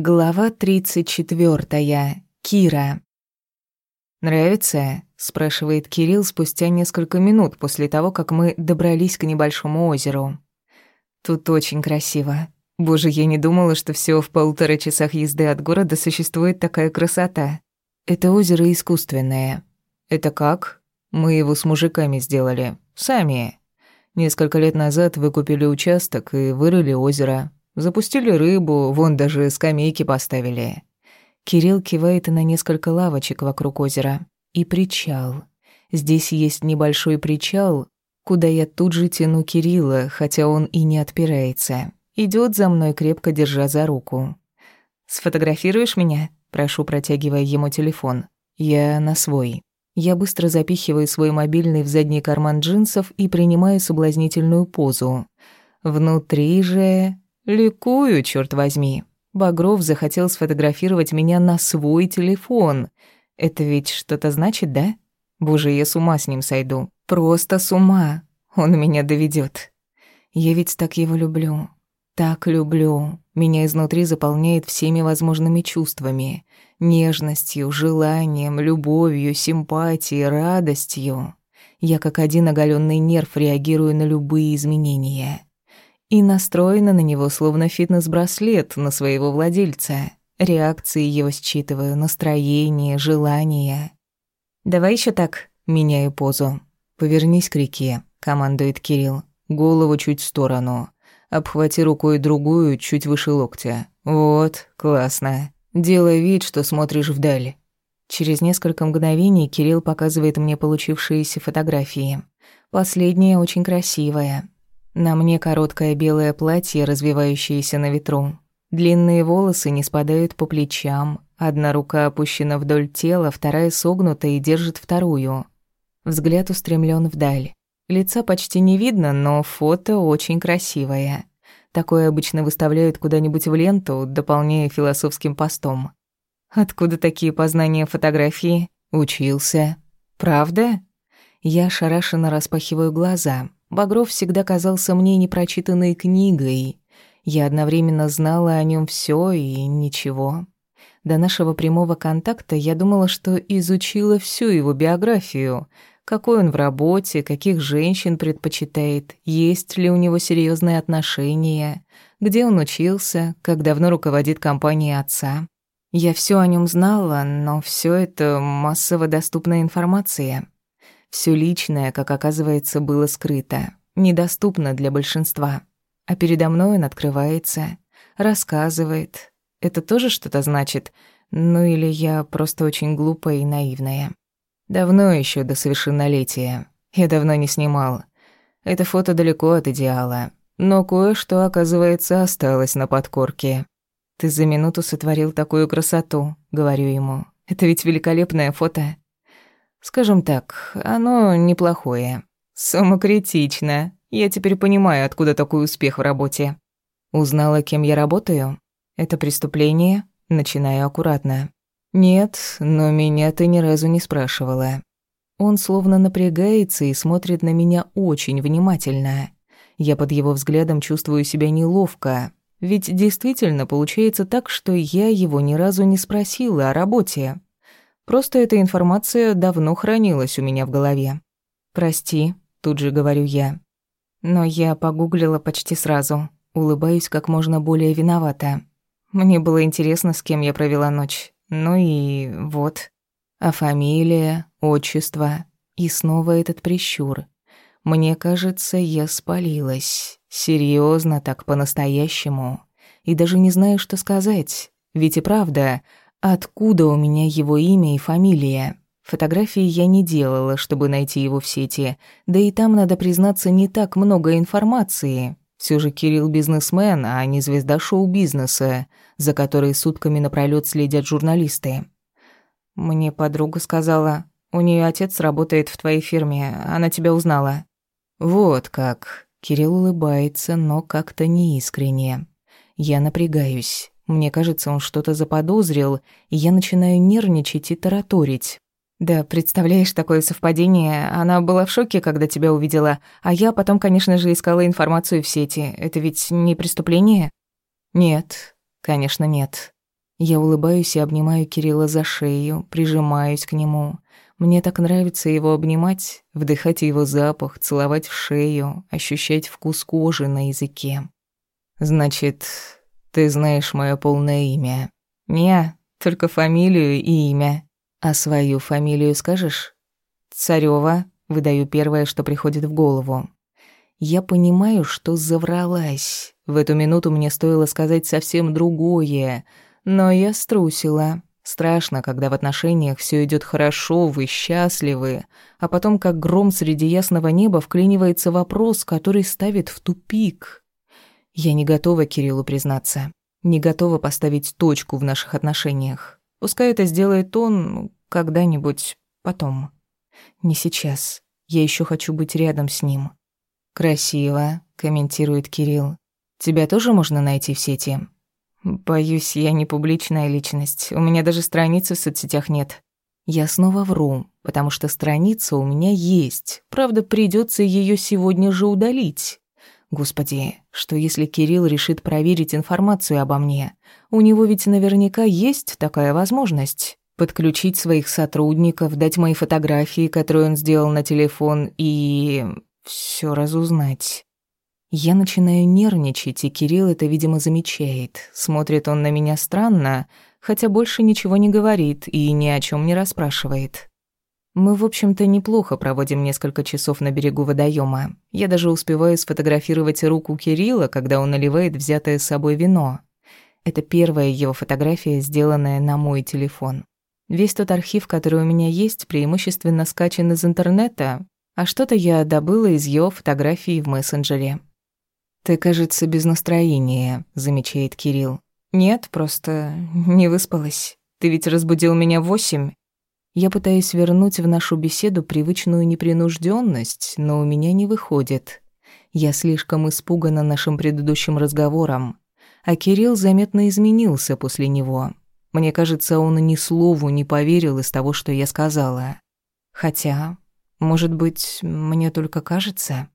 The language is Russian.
Глава 34. Кира. «Нравится?» – спрашивает Кирилл спустя несколько минут после того, как мы добрались к небольшому озеру. «Тут очень красиво. Боже, я не думала, что всего в полутора часах езды от города существует такая красота. Это озеро искусственное. Это как? Мы его с мужиками сделали. Сами. Несколько лет назад выкупили участок и вырыли озеро. Запустили рыбу, вон даже скамейки поставили. Кирилл кивает на несколько лавочек вокруг озера. И причал. Здесь есть небольшой причал, куда я тут же тяну Кирилла, хотя он и не отпирается. Идёт за мной, крепко держа за руку. «Сфотографируешь меня?» – прошу, протягивая ему телефон. «Я на свой». Я быстро запихиваю свой мобильный в задний карман джинсов и принимаю соблазнительную позу. Внутри же Ликую, черт возьми. Багров захотел сфотографировать меня на свой телефон. Это ведь что-то значит, да? Боже, я с ума с ним сойду. Просто с ума. Он меня доведет. Я ведь так его люблю. Так люблю. Меня изнутри заполняет всеми возможными чувствами. Нежностью, желанием, любовью, симпатией, радостью. Я как один оголенный нерв реагирую на любые изменения и настроена на него словно фитнес-браслет на своего владельца. Реакции его считываю, настроение, желания. «Давай еще так», — меняю позу. «Повернись к реке», — командует Кирилл. «Голову чуть в сторону. Обхвати рукой другую, чуть выше локтя. Вот, классно. Делай вид, что смотришь вдаль». Через несколько мгновений Кирилл показывает мне получившиеся фотографии. Последняя очень красивая, на мне короткое белое платье, развивающееся на ветру. Длинные волосы не спадают по плечам. Одна рука опущена вдоль тела, вторая согнута и держит вторую. Взгляд устремлен вдаль. Лица почти не видно, но фото очень красивое. Такое обычно выставляют куда-нибудь в ленту, дополняя философским постом. Откуда такие познания фотографии? Учился. Правда? Я шарашенно распахиваю глаза. Багров всегда казался мне непрочитанной книгой. Я одновременно знала о нем все и ничего. До нашего прямого контакта я думала, что изучила всю его биографию. Какой он в работе, каких женщин предпочитает, есть ли у него серьезные отношения, где он учился, как давно руководит компанией отца. Я все о нем знала, но все это массово доступная информация. Все личное, как оказывается, было скрыто, недоступно для большинства. А передо мной он открывается, рассказывает. Это тоже что-то значит? Ну или я просто очень глупая и наивная? Давно еще до совершеннолетия. Я давно не снимал. Это фото далеко от идеала. Но кое-что, оказывается, осталось на подкорке. «Ты за минуту сотворил такую красоту», — говорю ему. «Это ведь великолепное фото. Скажем так, оно неплохое. Самокритично. Я теперь понимаю, откуда такой успех в работе. Узнала, кем я работаю? Это преступление? Начинаю аккуратно. Нет, но меня ты ни разу не спрашивала. Он словно напрягается и смотрит на меня очень внимательно. Я под его взглядом чувствую себя неловко. Ведь действительно получается так, что я его ни разу не спросила о работе. Просто эта информация давно хранилась у меня в голове. «Прости», — тут же говорю я. Но я погуглила почти сразу, улыбаюсь как можно более виновата. Мне было интересно, с кем я провела ночь. Ну и вот. А фамилия, отчество. И снова этот прищур. Мне кажется, я спалилась. Серьезно так, по-настоящему. И даже не знаю, что сказать. Ведь и правда, Откуда у меня его имя и фамилия? Фотографии я не делала, чтобы найти его в сети, да и там, надо признаться, не так много информации. Все же Кирилл бизнесмен, а не звезда шоу-бизнеса, за которой сутками напролёт следят журналисты. Мне подруга сказала, у нее отец работает в твоей фирме, она тебя узнала. Вот как. Кирилл улыбается, но как-то неискренне. Я напрягаюсь. Мне кажется, он что-то заподозрил, и я начинаю нервничать и тараторить. «Да, представляешь, такое совпадение. Она была в шоке, когда тебя увидела. А я потом, конечно же, искала информацию в сети. Это ведь не преступление?» «Нет, конечно, нет». Я улыбаюсь и обнимаю Кирилла за шею, прижимаюсь к нему. Мне так нравится его обнимать, вдыхать его запах, целовать в шею, ощущать вкус кожи на языке. «Значит, ты знаешь мое полное имя. Не, только фамилию и имя. А свою фамилию скажешь? Царева. Выдаю первое, что приходит в голову. Я понимаю, что завралась. В эту минуту мне стоило сказать совсем другое, но я струсила. Страшно, когда в отношениях все идет хорошо, вы счастливы, а потом, как гром среди ясного неба, вклинивается вопрос, который ставит в тупик. Я не готова Кириллу признаться. Не готова поставить точку в наших отношениях. Пускай это сделает он когда-нибудь потом. Не сейчас. Я еще хочу быть рядом с ним. Красиво, комментирует Кирилл. Тебя тоже можно найти в сети? Боюсь, я не публичная личность. У меня даже страницы в соцсетях нет. Я снова вру, потому что страница у меня есть. Правда, придется ее сегодня же удалить. Господи, что если Кирилл решит проверить информацию обо мне? У него ведь наверняка есть такая возможность. Подключить своих сотрудников, дать мои фотографии, которые он сделал на телефон, и... все разузнать. Я начинаю нервничать, и Кирилл это, видимо, замечает. Смотрит он на меня странно, хотя больше ничего не говорит и ни о чем не расспрашивает. Мы, в общем-то, неплохо проводим несколько часов на берегу водоема. Я даже успеваю сфотографировать руку Кирилла, когда он наливает взятое с собой вино. Это первая его фотография, сделанная на мой телефон. Весь тот архив, который у меня есть, преимущественно скачан из интернета, а что-то я добыла из его фотографий в мессенджере. «Ты, кажется, без настроения», — замечает Кирилл. «Нет, просто не выспалась. Ты ведь разбудил меня в восемь». Я пытаюсь вернуть в нашу беседу привычную непринужденность, но у меня не выходит. Я слишком испугана нашим предыдущим разговором. А Кирилл заметно изменился после него. Мне кажется, он ни слову не поверил из того, что я сказала. Хотя, может быть, мне только кажется...